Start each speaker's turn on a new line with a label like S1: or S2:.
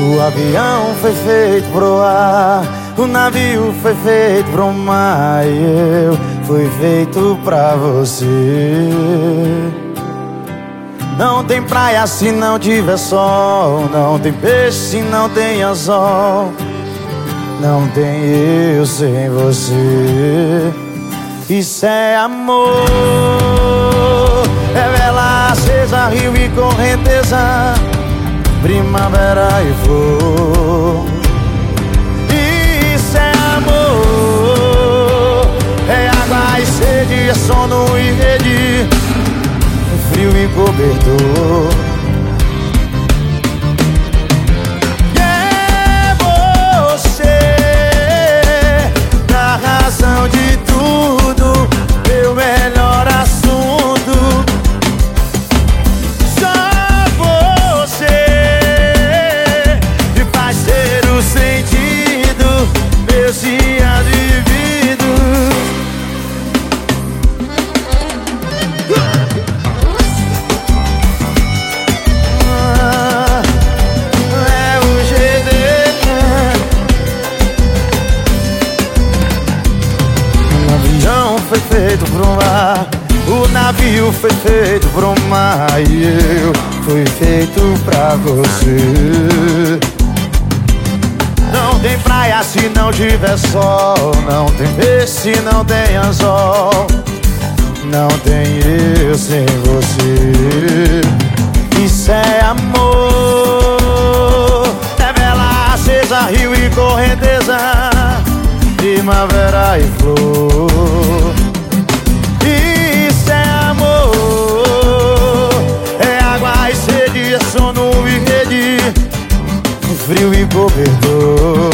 S1: O avião foi feito pro ar, o navio foi feito pro mar e eu fui feito pra você. Não tem praia se não tiver sol, não tem peixe se não tem anzol. Não tem eu sem você. Isso é amor. É vela acesa, rio e correnteza. Primavera e flor. Isso é amor. É água e sede, é sono e rede. Frio e cobertor. Feito pro mar O navio foi feito pro mar E eu fui feito pra você. Não tem praia se não tiver sol Não tem peixe se não tem anzol. Não tem eu sem você. Isso é amor. É vela acesa, rio e correnteza. Primavera e flor cobertor